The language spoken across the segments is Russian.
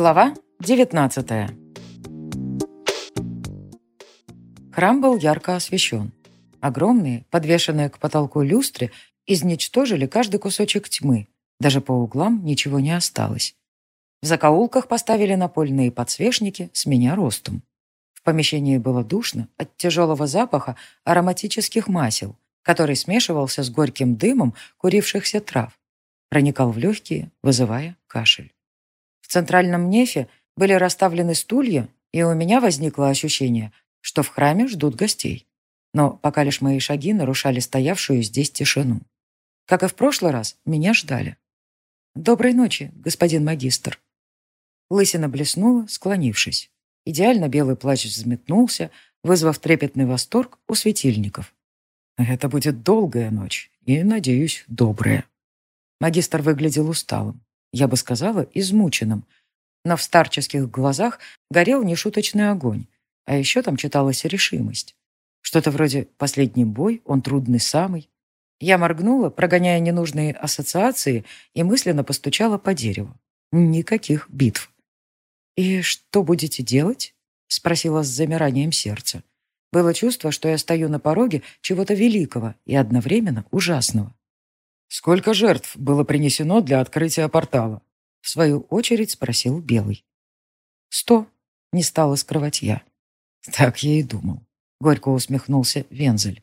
Глава 19 Храм был ярко освещен. Огромные, подвешенные к потолку люстры, изничтожили каждый кусочек тьмы. Даже по углам ничего не осталось. В закоулках поставили напольные подсвечники с меня ростом. В помещении было душно от тяжелого запаха ароматических масел, который смешивался с горьким дымом курившихся трав. Проникал в легкие, вызывая кашель. В центральном нефе были расставлены стулья, и у меня возникло ощущение, что в храме ждут гостей. Но пока лишь мои шаги нарушали стоявшую здесь тишину. Как и в прошлый раз, меня ждали. «Доброй ночи, господин магистр». Лысина блеснула, склонившись. Идеально белый плащ взметнулся, вызвав трепетный восторг у светильников. «Это будет долгая ночь и, надеюсь, добрая». Магистр выглядел усталым, я бы сказала, измученным, но в старческих глазах горел нешуточный огонь, а еще там читалась решимость. Что-то вроде «последний бой, он трудный самый». Я моргнула, прогоняя ненужные ассоциации, и мысленно постучала по дереву. Никаких битв. «И что будете делать?» — спросила с замиранием сердца. Было чувство, что я стою на пороге чего-то великого и одновременно ужасного. Сколько жертв было принесено для открытия портала? В свою очередь спросил Белый. Сто. Не стала скрывать я. Так я и думал. Горько усмехнулся Вензель.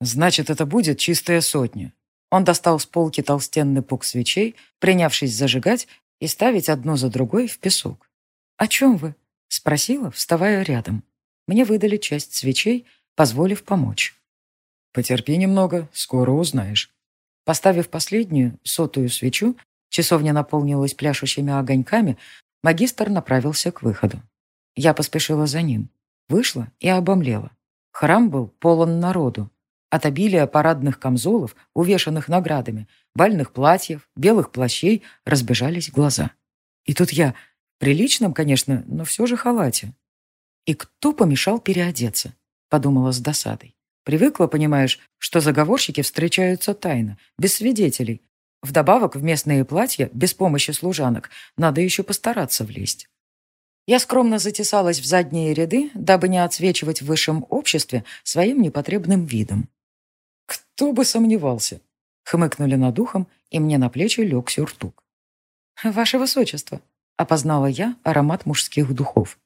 Значит, это будет чистая сотня. Он достал с полки толстенный пук свечей, принявшись зажигать и ставить одно за другой в песок. «О чем вы?» — спросила, вставая рядом. Мне выдали часть свечей, позволив помочь. «Потерпи немного, скоро узнаешь», Поставив последнюю, сотую свечу, часовня наполнилась пляшущими огоньками, магистр направился к выходу. Я поспешила за ним. Вышла и обомлела. Храм был полон народу. От обилия парадных камзолов, увешанных наградами, бальных платьев, белых плащей разбежались глаза. И тут я, приличном, конечно, но все же халате. И кто помешал переодеться? Подумала с досадой. Привыкла, понимаешь, что заговорщики встречаются тайно, без свидетелей. Вдобавок в местные платья, без помощи служанок, надо еще постараться влезть. Я скромно затесалась в задние ряды, дабы не отсвечивать в высшем обществе своим непотребным видом. «Кто бы сомневался!» — хмыкнули над ухом, и мне на плечи лег сюртук. «Ваше высочество!» — опознала я аромат мужских духов.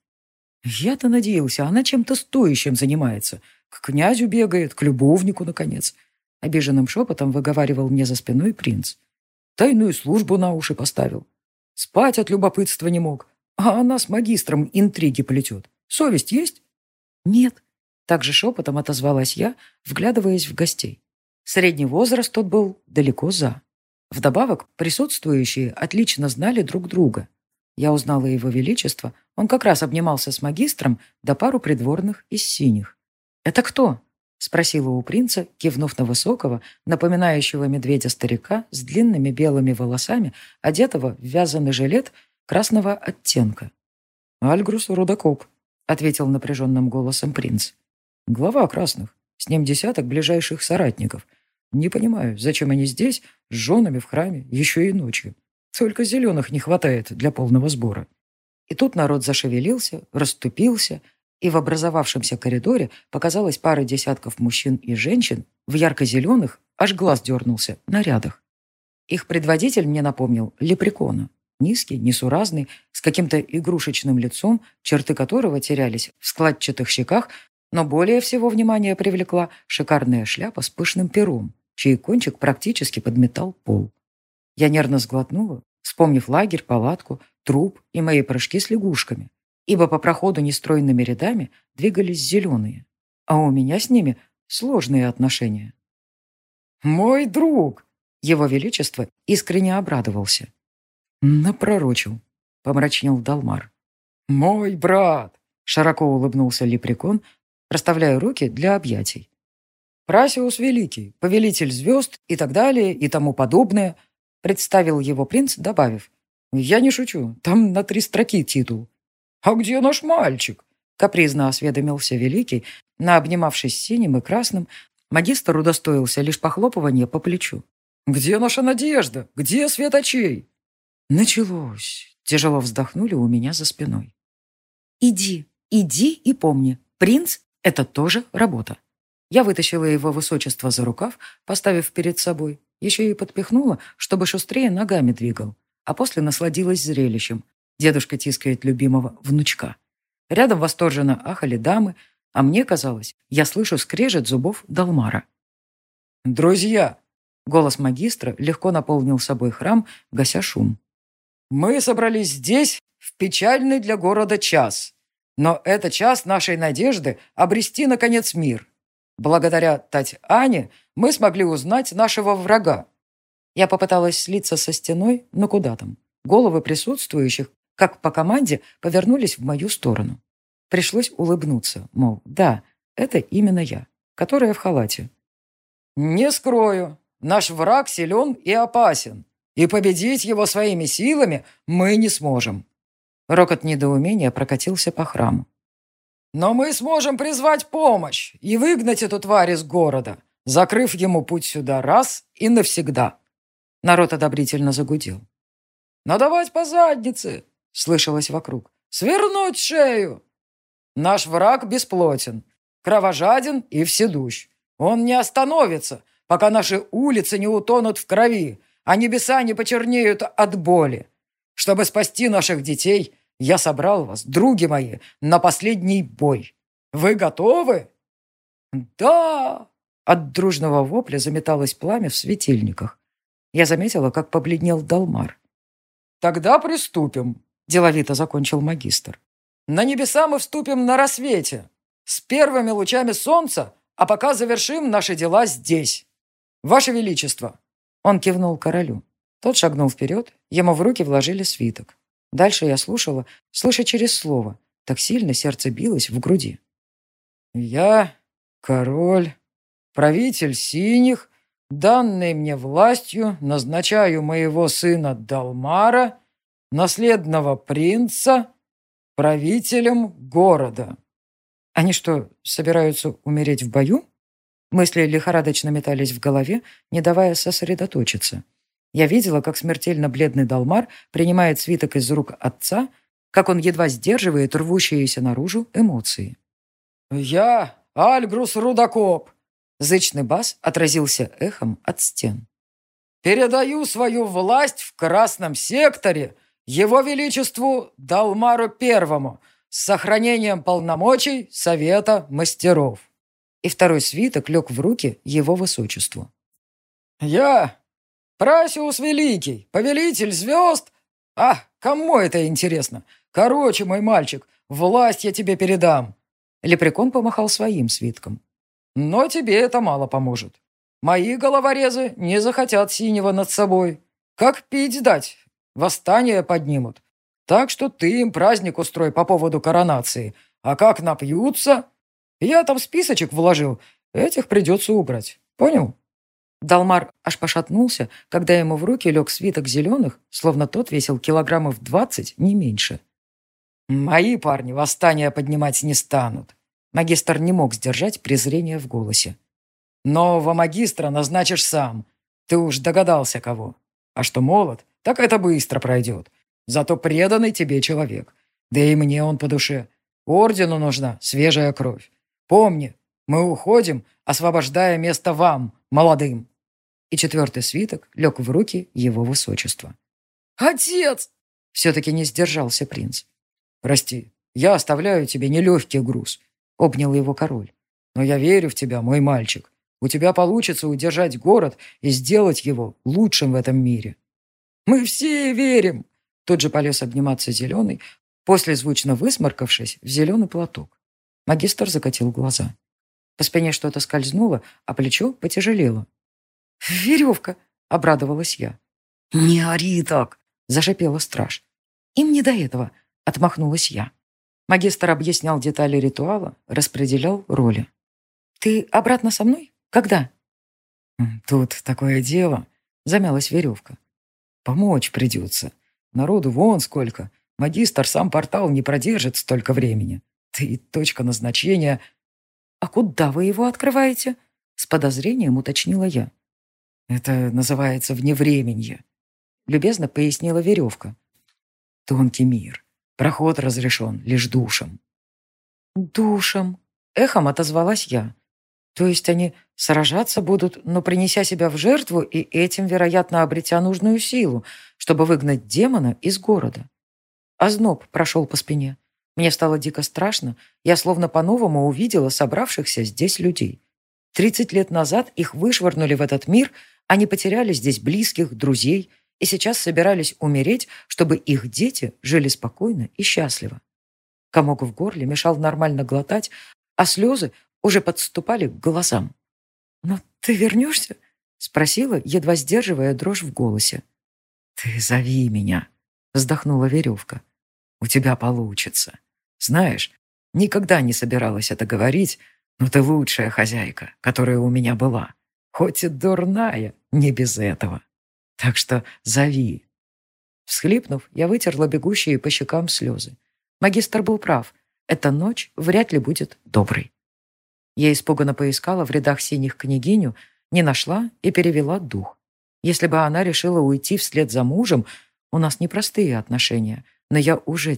«Я-то надеялся, она чем-то стоящим занимается, К князю бегает, к любовнику, наконец!» Обиженным шепотом выговаривал мне за спиной принц. «Тайную службу на уши поставил. Спать от любопытства не мог, а она с магистром интриги плетет. Совесть есть? Нет. Также шепотом отозвалась я, вглядываясь в «Это кто?» — спросила у принца, кивнув на высокого, напоминающего медведя старика с длинными белыми волосами, одетого в вязаный жилет красного оттенка. «Альгрус Рудокоп», — ответил напряженным голосом принц. «Глава красных. С ним десяток ближайших соратников. Не понимаю, зачем они здесь, с женами в храме, еще и ночью. Только зеленых не хватает для полного сбора». И тут народ зашевелился, расступился — и в образовавшемся коридоре показалась пара десятков мужчин и женщин в ярко-зеленых, аж глаз дернулся, нарядах. Их предводитель мне напомнил лепрекона. Низкий, несуразный, с каким-то игрушечным лицом, черты которого терялись в складчатых щеках, но более всего внимания привлекла шикарная шляпа с пышным пером, чей кончик практически подметал пол. Я нервно сглотнула, вспомнив лагерь, палатку, труп и мои прыжки с лягушками. Ибо по проходу нестройными рядами двигались зеленые, а у меня с ними сложные отношения. «Мой друг!» — его величество искренне обрадовался. «Напророчил», — помрачнел Далмар. «Мой брат!» — широко улыбнулся лепрекон, расставляя руки для объятий. «Прасиус Великий, повелитель звезд и так далее и тому подобное», — представил его принц, добавив. «Я не шучу, там на три строки титул. «А где наш мальчик?» — капризно осведомился Великий, на обнимавшись синим и красным, магистр удостоился лишь похлопывания по плечу. «Где наша надежда? Где свет очей?» Началось. Тяжело вздохнули у меня за спиной. «Иди, иди и помни, принц — это тоже работа». Я вытащила его высочество за рукав, поставив перед собой, еще и подпихнула, чтобы шустрее ногами двигал, а после насладилась зрелищем. Дедушка тискает любимого внучка. Рядом восторженно ахали дамы, а мне казалось, я слышу скрежет зубов Далмара. «Друзья!» — голос магистра легко наполнил собой храм, гася шум. «Мы собрались здесь в печальный для города час. Но это час нашей надежды обрести, наконец, мир. Благодаря Татьяне мы смогли узнать нашего врага». Я попыталась слиться со стеной, но куда там? Головы присутствующих как по команде повернулись в мою сторону. Пришлось улыбнуться, мол, да, это именно я, которая в халате. «Не скрою, наш враг силен и опасен, и победить его своими силами мы не сможем». Рокот недоумения прокатился по храму. «Но мы сможем призвать помощь и выгнать эту тварь из города, закрыв ему путь сюда раз и навсегда». Народ одобрительно загудел. «Надавать по заднице!» Слышалось вокруг. «Свернуть шею!» Наш враг бесплотен, кровожаден и вседущ. Он не остановится, пока наши улицы не утонут в крови, а небеса не почернеют от боли. Чтобы спасти наших детей, я собрал вас, други мои, на последний бой. Вы готовы?» «Да!» От дружного вопля заметалось пламя в светильниках. Я заметила, как побледнел Далмар. «Тогда приступим», деловито закончил магистр. «На небеса мы вступим на рассвете, с первыми лучами солнца, а пока завершим наши дела здесь. Ваше Величество!» Он кивнул королю. Тот шагнул вперед, ему в руки вложили свиток. Дальше я слушала, слыша через слово. Так сильно сердце билось в груди. «Я, король, правитель синих, данной мне властью, назначаю моего сына Далмара, наследного принца, правителем города». Они что, собираются умереть в бою? Мысли лихорадочно метались в голове, не давая сосредоточиться. Я видела, как смертельно бледный Далмар принимает свиток из рук отца, как он едва сдерживает рвущиеся наружу эмоции. «Я Альгрус Рудокоп!» Зычный бас отразился эхом от стен. «Передаю свою власть в Красном секторе Его Величеству Далмару Первому с сохранением полномочий Совета Мастеров». И второй свиток лег в руки его высочеству. «Я, Прасиус Великий, повелитель звезд... А, кому это интересно? Короче, мой мальчик, власть я тебе передам». Лепрекон помахал своим свитком. «Но тебе это мало поможет. Мои головорезы не захотят синего над собой. Как пить дать, восстание поднимут. Так что ты им праздник устрой по поводу коронации. А как напьются? Я там списочек вложил. Этих придется убрать. Понял?» Далмар аж пошатнулся, когда ему в руки лег свиток зеленых, словно тот весил килограммов двадцать, не меньше. «Мои парни восстание поднимать не станут». Магистр не мог сдержать презрение в голосе. «Нового магистра назначишь сам. Ты уж догадался, кого. А что молод, так это быстро пройдет. Зато преданный тебе человек. Да и мне он по душе. Ордену нужна свежая кровь. Помни, мы уходим, освобождая место вам, молодым». И четвертый свиток лег в руки его высочества. «Отец!» — все-таки не сдержался принц. «Прости, я оставляю тебе нелегкий груз», — обнял его король. «Но я верю в тебя, мой мальчик. У тебя получится удержать город и сделать его лучшим в этом мире». «Мы все верим!» Тут же полез обниматься зеленый, после звучно высморкавшись в зеленый платок. Магистр закатил глаза. По спине что-то скользнуло, а плечо потяжелело. «Веревка!» — обрадовалась я. «Не ори так!» — зашипела страж. «Им не до этого!» — отмахнулась я. Магистр объяснял детали ритуала, распределял роли. «Ты обратно со мной? Когда?» «Тут такое дело», — замялась веревка. Помочь придется. Народу вон сколько. Магистр сам портал не продержит столько времени. Ты и точка назначения... «А куда вы его открываете?» С подозрением уточнила я. «Это называется вневременье», — любезно пояснила веревка. «Тонкий мир. Проход разрешен лишь душам». «Душам», — эхом отозвалась я. То есть они сражаться будут, но принеся себя в жертву и этим, вероятно, обретя нужную силу, чтобы выгнать демона из города. Озноб прошел по спине. Мне стало дико страшно. Я словно по-новому увидела собравшихся здесь людей. Тридцать лет назад их вышвырнули в этот мир, они потеряли здесь близких, друзей, и сейчас собирались умереть, чтобы их дети жили спокойно и счастливо. Комок в горле мешал нормально глотать, а слезы уже подступали к глазам. «Но ты вернешься?» — спросила, едва сдерживая дрожь в голосе. «Ты зови меня», — вздохнула веревка. «У тебя получится. Знаешь, никогда не собиралась это говорить, но ты лучшая хозяйка, которая у меня была. Хоть и дурная, не без этого. Так что зови». Всхлипнув, я вытерла бегущие по щекам слезы. Магистр был прав. Эта ночь вряд ли будет доброй. Я испуганно поискала в рядах синих княгиню, не нашла и перевела дух. Если бы она решила уйти вслед за мужем, у нас непростые отношения, но я уже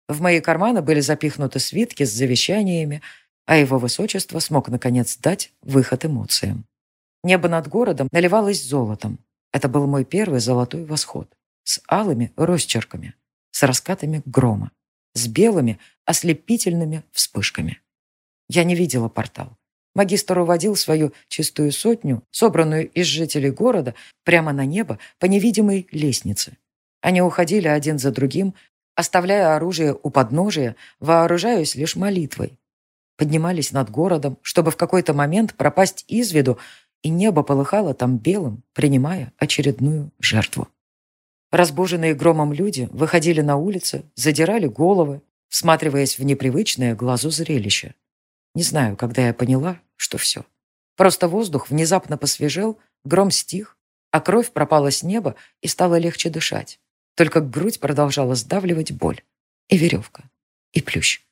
теряла близких, не хочу терять снова. «Как он мог? Бросить меня! Уйти! Сначала мама, теперь он!» Плечи Далмара тряслись от рыданий, я обнимала его, укачивая, словно ребенка. За нашими спинами возвышался купол храма, мы в одиночестве сидели на крыше, в мои карманы были запихнуты свитки с завещаниями, а его высочество смог, наконец, дать выход эмоциям. Небо над городом наливалось золотом. Это был мой первый золотой восход. С алыми росчерками, с раскатами грома, с белыми ослепительными вспышками. Я не видела портал. Магистр уводил свою чистую сотню, собранную из жителей города, прямо на небо по невидимой лестнице. Они уходили один за другим, оставляя оружие у подножия, вооружаясь лишь молитвой. Поднимались над городом, чтобы в какой-то момент пропасть из виду, и небо полыхало там белым, принимая очередную жертву. Разбуженные громом люди выходили на улицы, задирали головы, всматриваясь в непривычное глазу зрелище. Не знаю, когда я поняла, что все. Просто воздух внезапно посвежел, гром стих, а кровь пропала с неба и стало легче дышать. Только грудь продолжала сдавливать боль. И веревка. И плющ.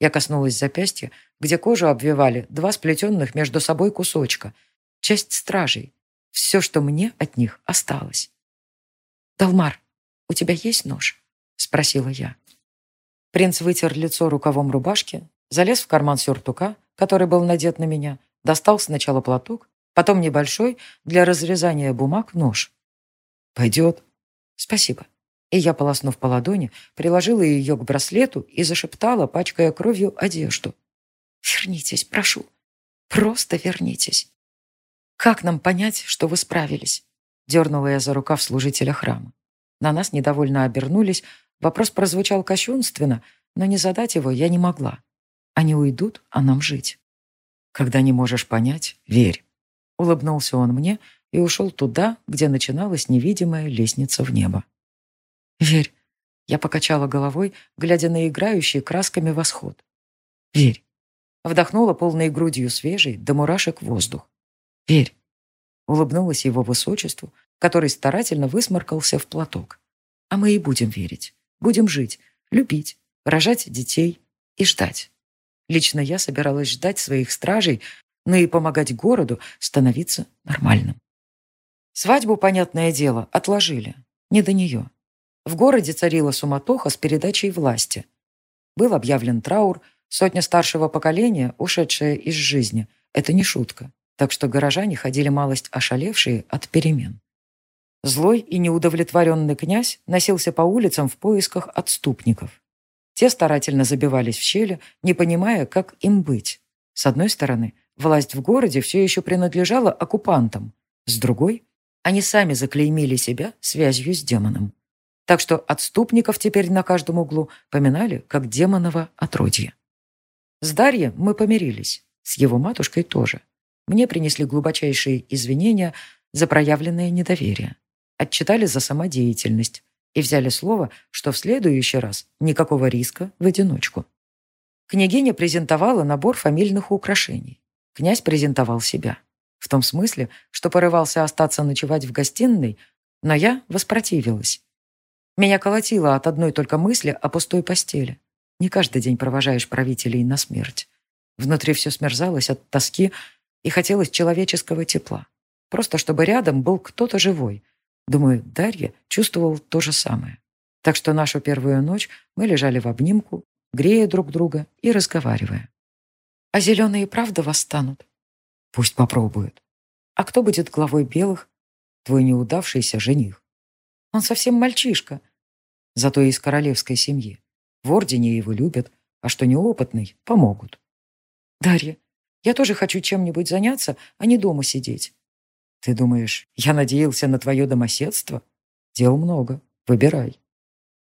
Я коснулась запястья, где кожу обвивали два сплетенных между собой кусочка. Часть стражей. Все, что мне от них осталось. «Далмар, у тебя есть нож?» — спросила я. Принц вытер лицо рукавом рубашки, залез в карман сюртука, который был надет на меня, достал сначала платок, потом небольшой для разрезания бумаг нож. «Пойдет?» «Спасибо». И я, полоснув по ладони, приложила ее к браслету и зашептала, пачкая кровью одежду. «Вернитесь, прошу. Просто вернитесь». «Как нам понять, что вы справились?» Дернула я за рукав служителя храма. На нас недовольно обернулись. Вопрос прозвучал кощунственно, но не задать его я не могла. Они уйдут, а нам жить. Когда не можешь понять, верь. Улыбнулся он мне и ушел туда, где начиналась невидимая лестница в небо. «Верь». Я покачала головой, глядя на играющий красками восход. «Верь». Вдохнула полной грудью свежий, до мурашек воздух. «Верь». Улыбнулась его высочеству, который старательно высморкался в платок. «А мы и будем верить. Будем жить, любить, рожать детей и ждать». Лично я собиралась ждать своих стражей, но и помогать городу становиться нормальным. Свадьбу, понятное дело, отложили. Не до нее. В городе царила суматоха с передачей власти. Был объявлен траур, сотня старшего поколения, ушедшая из жизни. Это не шутка. Так что горожане ходили малость ошалевшие от перемен. Злой и неудовлетворенный князь носился по улицам в поисках отступников. Те старательно забивались в щели, не понимая, как им быть. С одной стороны, власть в городе все еще принадлежала оккупантам. С другой, они сами заклеймили себя связью с демоном. Так что отступников теперь на каждом углу поминали, как демонова отродье. С Дарьей мы помирились, с его матушкой тоже. Мне принесли глубочайшие извинения за проявленное недоверие. Отчитали за самодеятельность и взяли слово, что в следующий раз никакого риска в одиночку. Княгиня презентовала набор фамильных украшений. Князь презентовал себя. В том смысле, что порывался остаться ночевать в гостиной, но я воспротивилась. Меня колотило от одной только мысли о пустой постели. Не каждый день провожаешь правителей на смерть. Внутри все смерзалось от тоски и хотелось человеческого тепла. Просто чтобы рядом был кто-то живой. Думаю, Дарья чувствовал то же самое. Так что нашу первую ночь мы лежали в обнимку, грея друг друга и разговаривая. А зеленые правда восстанут? Пусть попробуют. А кто будет главой белых? Твой неудавшийся жених. Он совсем мальчишка. Зато из королевской семьи. В Ордене его любят, а что неопытный, помогут. Дарья, я тоже хочу чем-нибудь заняться, а не дома сидеть. Ты думаешь, я надеялся на твое домоседство? Дел много. Выбирай.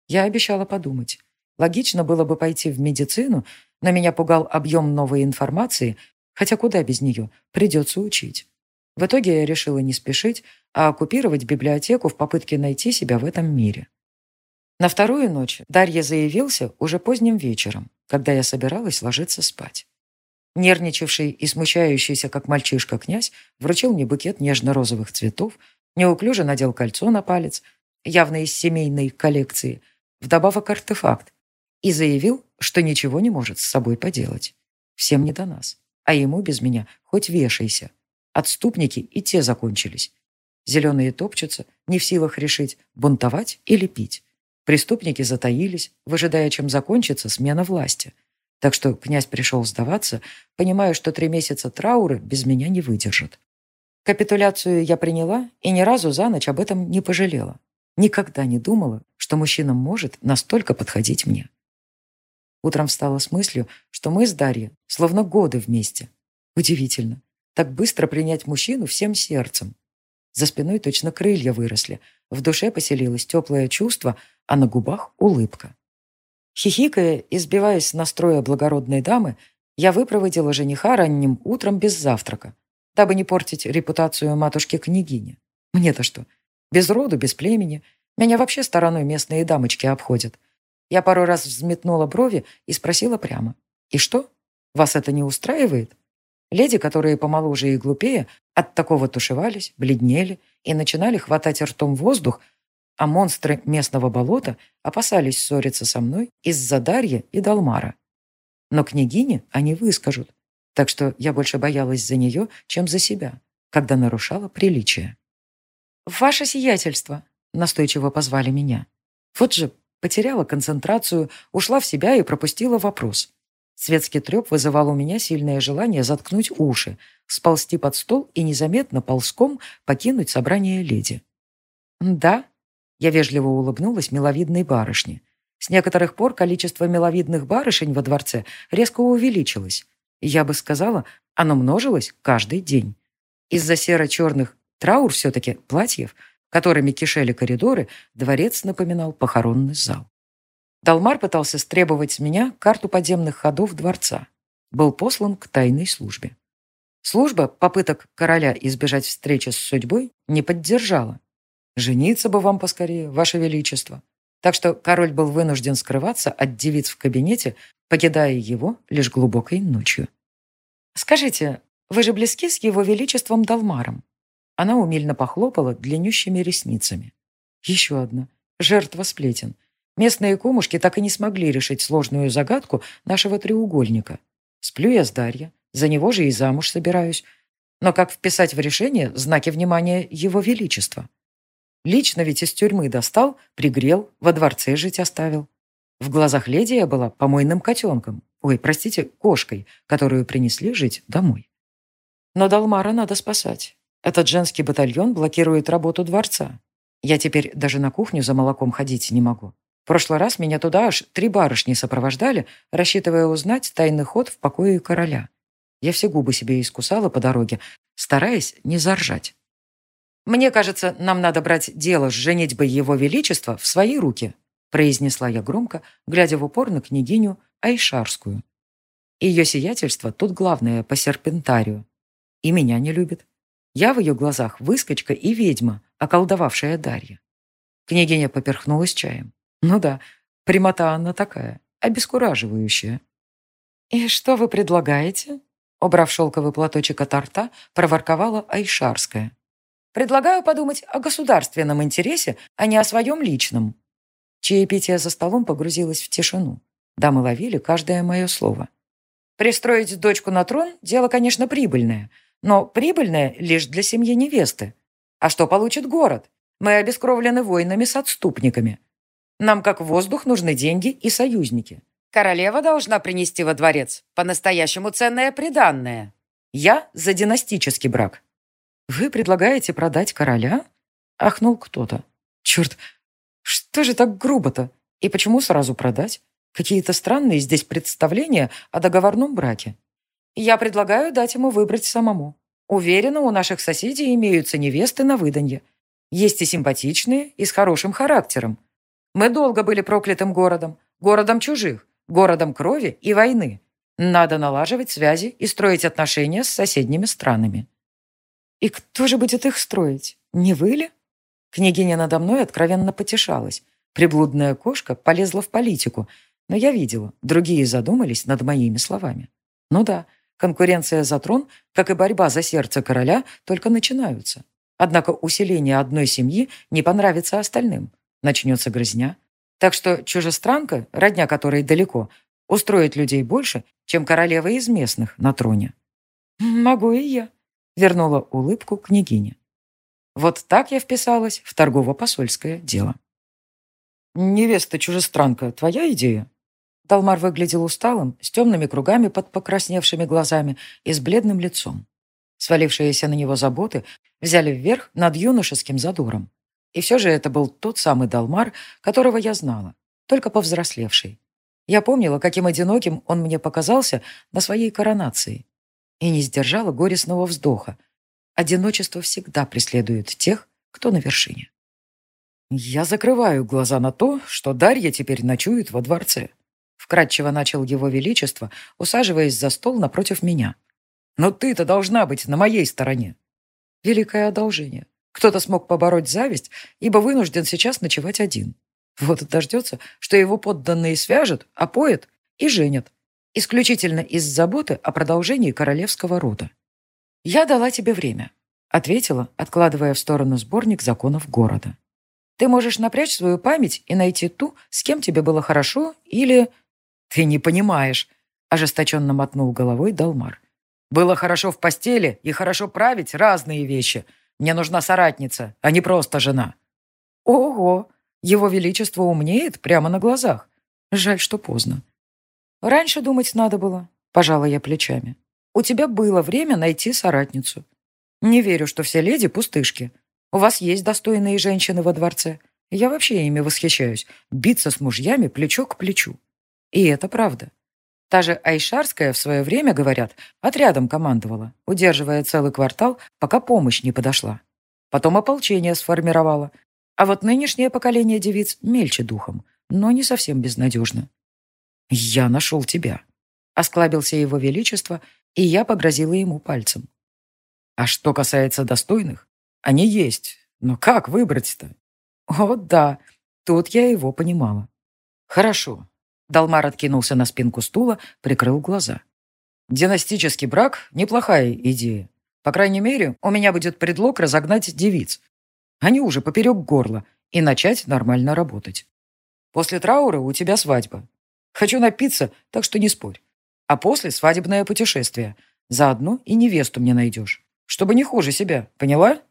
Я обещала подумать. Логично было бы пойти в медицину, но меня пугал объем новой информации, хотя куда без нее, придется учить. В итоге я решила не спешить, а оккупировать библиотеку в попытке найти себя в этом мире. На вторую ночь Дарья заявился уже поздним вечером, когда я собиралась ложиться спать. Нервничавший и смущающийся, как мальчишка, князь вручил мне букет нежно-розовых цветов, неуклюже надел кольцо на палец, явно из семейной коллекции, вдобавок артефакт, и заявил, что ничего не может с собой поделать. Всем не до нас, а ему без меня хоть вешайся. Отступники и те закончились. Зеленые топчутся, не в силах решить, бунтовать или пить. Преступники затаились, выжидая, чем закончится смена власти. Так что князь пришел сдаваться, понимая, что три месяца траура без меня не выдержат. Капитуляцию я приняла и ни разу за ночь об этом не пожалела. Никогда не думала, что мужчина может настолько подходить мне. Утром встала с мыслью, что мы с Дарьей словно годы вместе. Удивительно. Так быстро принять мужчину всем сердцем. За спиной точно крылья выросли. В душе поселилось теплое чувство, а на губах улыбка. Хихикая, избиваясь с настроя благородной дамы, я выпроводила жениха ранним утром без завтрака, дабы не портить репутацию матушки-княгини. Мне-то что? Без роду, без племени. Меня вообще стороной местные дамочки обходят. Я пару раз взметнула брови и спросила прямо. «И что? Вас это не устраивает?» Леди, которые помоложе и глупее, от такого тушевались, бледнели и начинали хватать ртом воздух, а монстры местного болота опасались ссориться со мной из-за Дарьи и Далмара. Но княгине они выскажут, так что я больше боялась за нее, чем за себя, когда нарушала приличие. «Ваше сиятельство!» — настойчиво позвали меня. Вот же потеряла концентрацию, ушла в себя и пропустила вопрос. Светский треп вызывал у меня сильное желание заткнуть уши, сползти под стол и незаметно ползком покинуть собрание леди. «Да», — я вежливо улыбнулась миловидной барышне. С некоторых пор количество миловидных барышень во дворце резко увеличилось. Я бы сказала, оно множилось каждый день. Из-за серо-черных траур все-таки платьев, которыми кишели коридоры, дворец напоминал похоронный зал. Далмар пытался стребовать с меня карту подземных ходов дворца. Был послан к тайной службе. Служба попыток короля избежать встречи с судьбой не поддержала. «Жениться бы вам поскорее, ваше величество». Так что король был вынужден скрываться от девиц в кабинете, покидая его лишь глубокой ночью. «Скажите, вы же близки с его величеством Далмаром?» Она умильно похлопала длиннющими ресницами. «Еще одна. Жертва сплетен. Местные кумушки так и не смогли решить сложную загадку нашего треугольника. Сплю я с Дарья, за него же и замуж собираюсь. Но как вписать в решение знаки внимания Его Величества? Лично ведь из тюрьмы достал, пригрел, во дворце жить оставил. В глазах леди я была помойным котенком, ой, простите, кошкой, которую принесли жить домой. Но Далмара надо спасать. Этот женский батальон блокирует работу дворца. Я теперь даже на кухню за молоком ходить не могу. В прошлый раз меня туда аж три барышни сопровождали, рассчитывая узнать тайный ход в покое короля. Я все губы себе искусала по дороге, стараясь не заржать. «Мне кажется, нам надо брать дело с женитьбой его величества в свои руки», произнесла я громко, глядя в упор на княгиню Айшарскую. Ее сиятельство тут главное по серпентарию. И меня не любит. Я в ее глазах выскочка и ведьма, околдовавшая Дарья. Княгиня поперхнулась чаем. Ну да, прямота она такая, обескураживающая. «И что вы предлагаете?» Убрав шелковый платочек от рта, проворковала Айшарская. «Предлагаю подумать о государственном интересе, а не о своем личном». Чаепитие за столом погрузилось в тишину. Дамы ловили каждое мое слово. «Пристроить дочку на трон – дело, конечно, прибыльное, но прибыльное лишь для семьи невесты. А что получит город? Мы обескровлены войнами с отступниками. Нам, как воздух, нужны деньги и союзники. Королева должна принести во дворец по-настоящему ценное приданное. Я за династический брак. «Вы предлагаете продать короля?» — ахнул кто-то. «Черт, что же так грубо-то? И почему сразу продать? Какие-то странные здесь представления о договорном браке. Я предлагаю дать ему выбрать самому. Уверена, у наших соседей имеются невесты на выданье. Есть и симпатичные, и с хорошим характером. Мы долго были проклятым городом, городом чужих, городом крови и войны. Надо налаживать связи и строить отношения с соседними странами. И кто же будет их строить? Не вы ли? Княгиня надо мной откровенно потешалась. Приблудная кошка полезла в политику, но я видела, другие задумались над моими словами. Ну да, конкуренция за трон, как и борьба за сердце короля, только начинаются. Однако усиление одной семьи не понравится остальным. начнется грызня. Так что чужестранка, родня которой далеко, устроит людей больше, чем королева из местных на троне. «Могу и я», — вернула улыбку княгиня. Вот так я вписалась в торгово-посольское дело. «Невеста-чужестранка, твоя идея?» Талмар выглядел усталым, с темными кругами под покрасневшими глазами и с бледным лицом. Свалившиеся на него заботы взяли вверх над юношеским задором. И все же это был тот самый Далмар, которого я знала, только повзрослевший. Я помнила, каким одиноким он мне показался на своей коронации и не сдержала горестного вздоха. Одиночество всегда преследует тех, кто на вершине. «Я закрываю глаза на то, что Дарья теперь ночует во дворце», вкратчиво начал его величество, усаживаясь за стол напротив меня. «Но ты-то должна быть на моей стороне». Великое одолжение. Кто-то смог побороть зависть, ибо вынужден сейчас ночевать один. Вот и дождется, что его подданные свяжут, опоят и женят. Исключительно из заботы о продолжении королевского рода. «Я дала тебе время», — ответила, откладывая в сторону сборник законов города. «Ты можешь напрячь свою память и найти ту, с кем тебе было хорошо, или...» «Ты не понимаешь», — ожесточенно мотнул головой Далмар. «Было хорошо в постели и хорошо править разные вещи — мне нужна соратница, а не просто жена». «Ого! Его Величество умнеет прямо на глазах. Жаль, что поздно». «Раньше думать надо было», — пожала я плечами. «У тебя было время найти соратницу. Не верю, что все леди пустышки. У вас есть достойные женщины во дворце. Я вообще ими восхищаюсь. Биться с мужьями плечо к плечу. И это правда. Та же Айшарская в свое время, говорят, отрядом командовала, удерживая целый квартал, пока помощь не подошла. Потом ополчение сформировала. А вот нынешнее поколение девиц мельче духом, но не совсем безнадежно. «Я нашел тебя», — осклабился его величество, и я погрозила ему пальцем. «А что касается достойных, они есть, но как выбрать-то?» «О, да, тут я его понимала». «Хорошо, Далмар откинулся на спинку стула, прикрыл глаза. «Династический брак — неплохая идея. По крайней мере, у меня будет предлог разогнать девиц. Они уже поперек горла, и начать нормально работать. После траура у тебя свадьба. Хочу напиться, так что не спорь. А после свадебное путешествие. Заодно и невесту мне найдешь. Чтобы не хуже себя, поняла?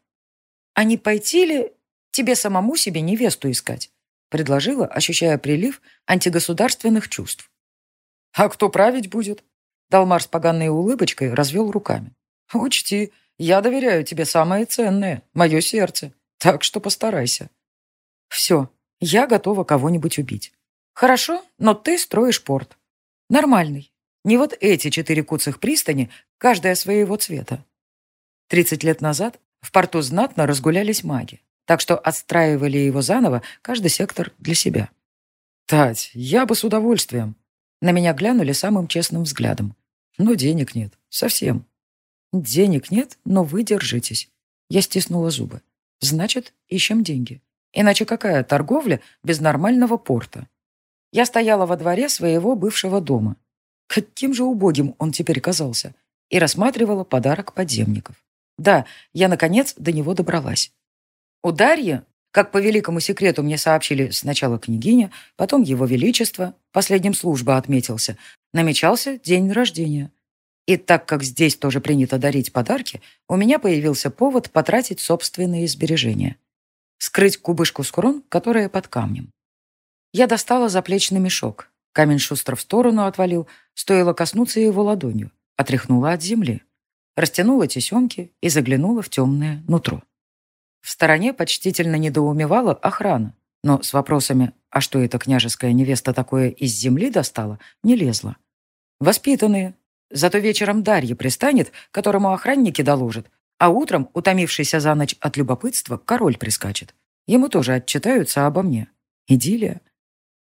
А не пойти ли тебе самому себе невесту искать? предложила, ощущая прилив антигосударственных чувств. «А кто править будет?» Далмар с поганной улыбочкой развел руками. «Учти, я доверяю тебе самое ценное, мое сердце, так что постарайся». «Все, я готова кого-нибудь убить. Хорошо, но ты строишь порт. Нормальный. Не вот эти четыре куцых пристани, каждая своего цвета». Тридцать лет назад в порту знатно разгулялись маги. так что отстраивали его заново каждый сектор для себя. «Тать, я бы с удовольствием». На меня глянули самым честным взглядом. Но денег нет. Совсем. Денег нет, но вы держитесь. Я стиснула зубы. Значит, ищем деньги. Иначе какая торговля без нормального порта? Я стояла во дворе своего бывшего дома. Каким же убогим он теперь казался. И рассматривала подарок подземников. Да, я, наконец, до него добралась. У У Ударье, как по великому секрету мне сообщили сначала княгиня, потом его величество, последним служба отметился, намечался день рождения. И так как здесь тоже принято дарить подарки, у меня появился повод потратить собственные сбережения. Скрыть кубышку с крон, которая под камнем. Я достала заплечный мешок. Камень шустро в сторону отвалил, стоило коснуться его ладонью. Отряхнула от земли. Растянула тесемки и заглянула в темное нутро. В стороне почтительно недоумевала охрана, но с вопросами «А что эта княжеская невеста такое из земли достала?» не лезла. Воспитанные. Зато вечером Дарья пристанет, которому охранники доложат, а утром, утомившийся за ночь от любопытства, король прискачет. Ему тоже отчитаются обо мне. Идиллия.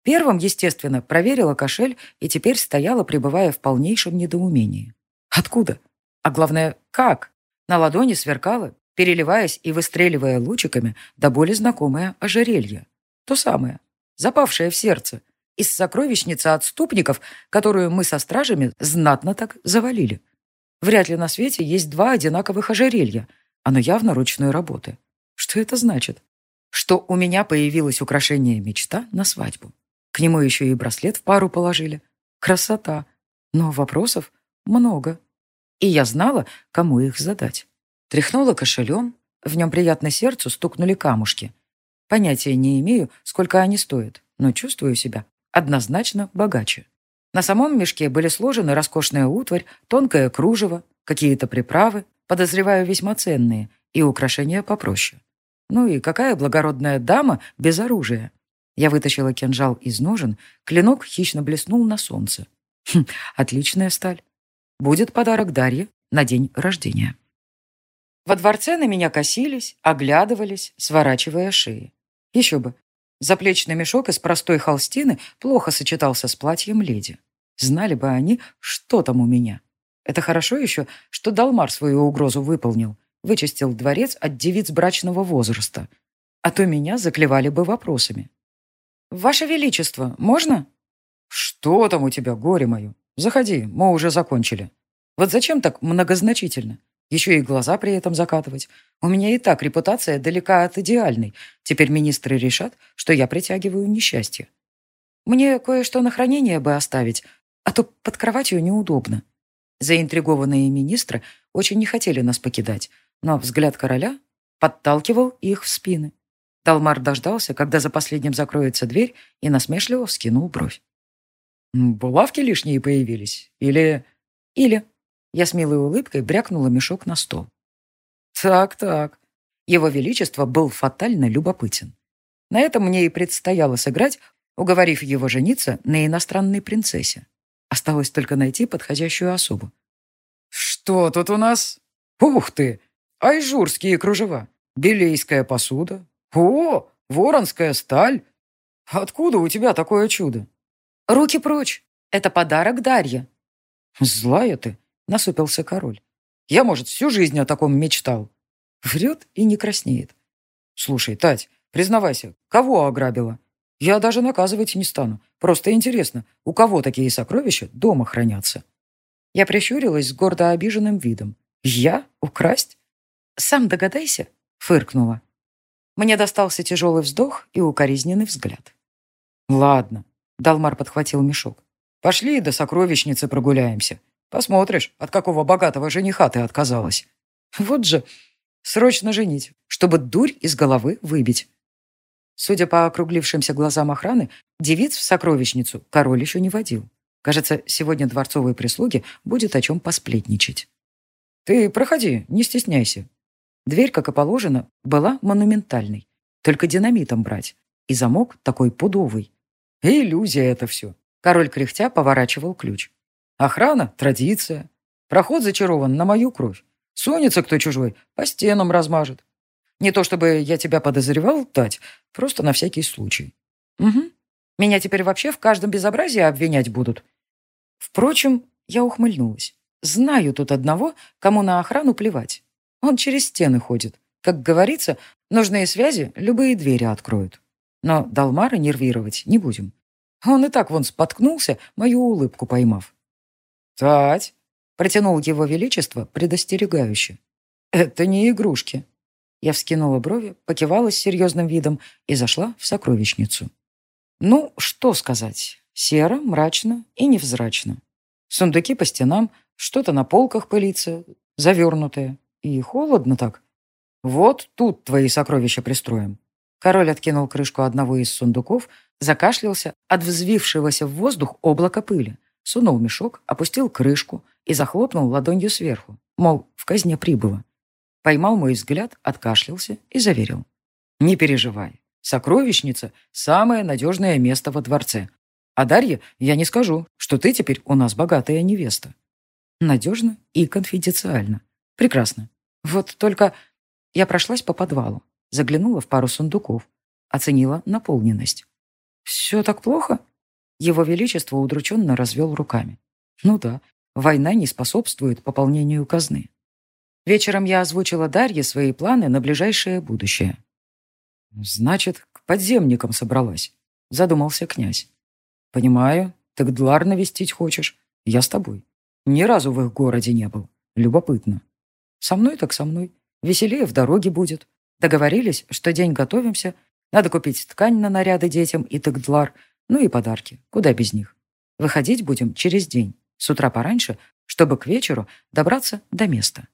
Первым, естественно, проверила кошель и теперь стояла, пребывая в полнейшем недоумении. Откуда? А главное, как? На ладони сверкало переливаясь и выстреливая лучиками до боли знакомое ожерелье. То самое, запавшее в сердце, из сокровищницы отступников, которую мы со стражами знатно так завалили. Вряд ли на свете есть два одинаковых ожерелья. Оно а явно ручной работы. Что это значит? Что у меня появилось украшение мечта на свадьбу. К нему еще и браслет в пару положили. Красота. Но вопросов много. И я знала, кому их задать. Тряхнула кошелем, в нем приятно сердцу стукнули камушки. Понятия не имею, сколько они стоят, но чувствую себя однозначно богаче. На самом мешке были сложены роскошная утварь, тонкое кружево, какие-то приправы, подозреваю, весьма ценные, и украшения попроще. Ну и какая благородная дама без оружия? Я вытащила кинжал из ножен, клинок хищно блеснул на солнце. Хм, отличная сталь. Будет подарок Дарье на день рождения. Во дворце на меня косились, оглядывались, сворачивая шеи. Еще бы, Заплечный мешок из простой холстины плохо сочетался с платьем леди. Знали бы они, что там у меня. Это хорошо еще, что Далмар свою угрозу выполнил. Вычистил дворец от девиц брачного возраста. А то меня заклевали бы вопросами. «Ваше Величество, можно?» «Что там у тебя, горе мое? Заходи, мы уже закончили. Вот зачем так многозначительно? Еще и глаза при этом закатывать. У меня и так репутация далека от идеальной. Теперь министры решат, что я притягиваю несчастье. Мне кое-что на хранение бы оставить, а то под кроватью неудобно. Заинтригованные министры очень не хотели нас покидать, но взгляд короля подталкивал их в спины. Талмар дождался, когда за последним закроется дверь, и насмешливо вскинул бровь. «Булавки лишние появились? Или...» «Или...» Я с милой улыбкой брякнула мешок на стол. Так-так. Его Величество был фатально любопытен. На этом мне и предстояло сыграть, уговорив его жениться на иностранной принцессе. Осталось только найти подходящую особу. «Что тут у нас? Ух ты! Айжурские кружева, белейская посуда. О, воронская сталь! Откуда у тебя такое чудо?» «Руки прочь! Это подарок Дарье». «Злая ты!» — насупился король. «Я, может, всю жизнь о таком мечтал». Врет и не краснеет. «Слушай, Тать, признавайся, кого ограбила? Я даже наказывать не стану. Просто интересно, у кого такие сокровища дома хранятся?» Я прищурилась с гордо обиженным видом. «Я? Украсть?» «Сам догадайся», — фыркнула. Мне достался тяжелый вздох и укоризненный взгляд. «Ладно», — Далмар подхватил мешок. «Пошли до сокровищницы прогуляемся. Посмотришь, от какого богатого жениха ты отказалась. Вот же, срочно женить, чтобы дурь из головы выбить. Судя по округлившимся глазам охраны, девиц в сокровищницу король еще не водил. Кажется, сегодня дворцовой прислуги будет о чем посплетничать. «Ты проходи, не стесняйся». Дверь, как и положено, была монументальной. Только динамитом брать. И замок такой пудовый. Иллюзия это все. Король кряхтя поворачивал ключ. Охрана – традиция. Проход зачарован на мою кровь. Сунется кто чужой, по стенам размажет. Не то чтобы я тебя подозревал, Тать, просто на всякий случай. Угу. Меня теперь вообще в каждом безобразии обвинять будут. Впрочем, я ухмыльнулась. Знаю тут одного, кому на охрану плевать. Он через стены ходит. Как говорится, нужные связи любые двери откроют. Но Далмара нервировать не будем. Он и так вон споткнулся, мою улыбку поймав. «Тать!» — протянул его величество, предостерегающе. «Это не игрушки!» Я вскинула брови, покивала с серьезным видом и зашла в сокровищницу. Ну, что сказать? Серо, мрачно и невзрачно. Сундуки по стенам, что-то на полках пылится, завернутое. И холодно так. Вот тут твои сокровища пристроим. Король откинул крышку одного из сундуков, закашлялся от взвившегося в воздух облака пыли сунул мешок, опустил крышку и захлопнул ладонью сверху, мол, в казне прибыло. Поймал мой взгляд, откашлялся и заверил. «Не переживай. Сокровищница — самое надежное место во дворце. А Дарье я не скажу, что ты теперь у нас богатая невеста». Надежно и конфиденциально. Прекрасно. Вот только я прошлась по подвалу, заглянула в пару сундуков, оценила наполненность. «Все так плохо?» Его Величество удрученно развел руками. «Ну да, война не способствует пополнению казны». Вечером я озвучила Дарье свои планы на ближайшее будущее. «Значит, к подземникам собралась», — задумался князь. «Понимаю, ты Гдлар навестить хочешь. Я с тобой. Ни разу в их городе не был. Любопытно. Со мной так со мной. Веселее в дороге будет. Договорились, что день готовимся. Надо купить ткань на наряды детям и тыгдлар, ну и подарки. Куда без них. Выходить будем через день, с утра пораньше, чтобы к вечеру добраться до места.